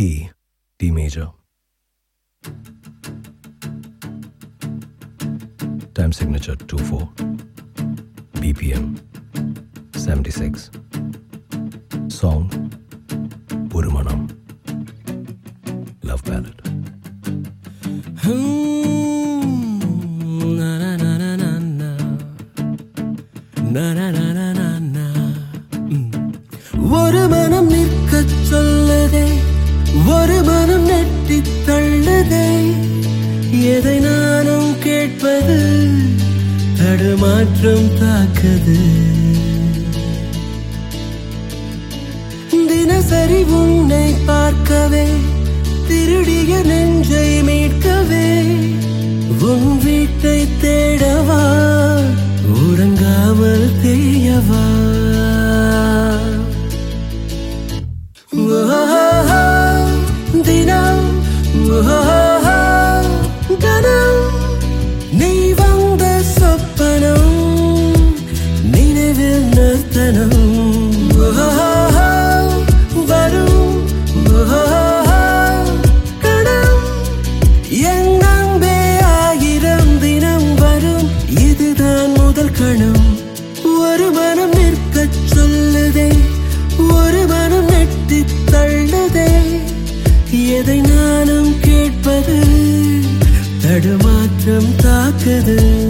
key, D major. Time signature 24, BPM 76. Song Purumanam, love ballad. Hmm, na na na na na na na na na na na. Mm. What? ஒரு மனம் நெட்டி தள்ளதே. எதை நானும் கேட்பது தடுமாற்றம் தாக்குது. தினசரி உன்னை பார்க்கவே திருடிய நெஞ்சை மீட்கவே. உன் வீட்டை தேடவா உறங்காமல் தெரியவா? தடுமாற்றம்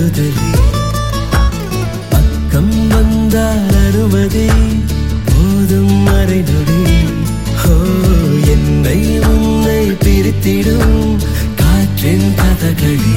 ஆறுதலே பக்கம் வந்தால் அனுமதி போதும் மறைநொடி. ஹோ என்னை உன்னை பிரித்திடும் காற்றின் கதகளி.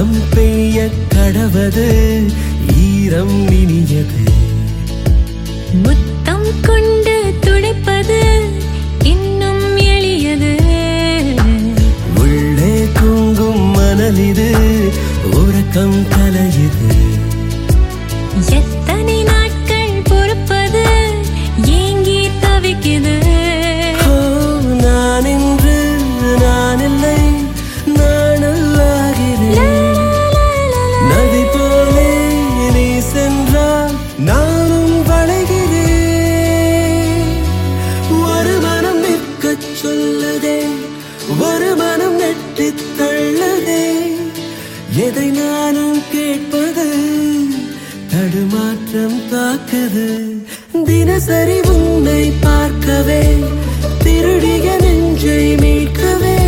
மனம் பெய்ய கடவது ஈரம் இனியது. சொல்லுதே ஒரு மனம் நெட்டி தள்ளுதே. எதை நானும் கேட்பது தடுமாற்றம் தாக்குது தினசரி உன்னை பார்க்கவே திருடிய நெஞ்சை மீட்கவே.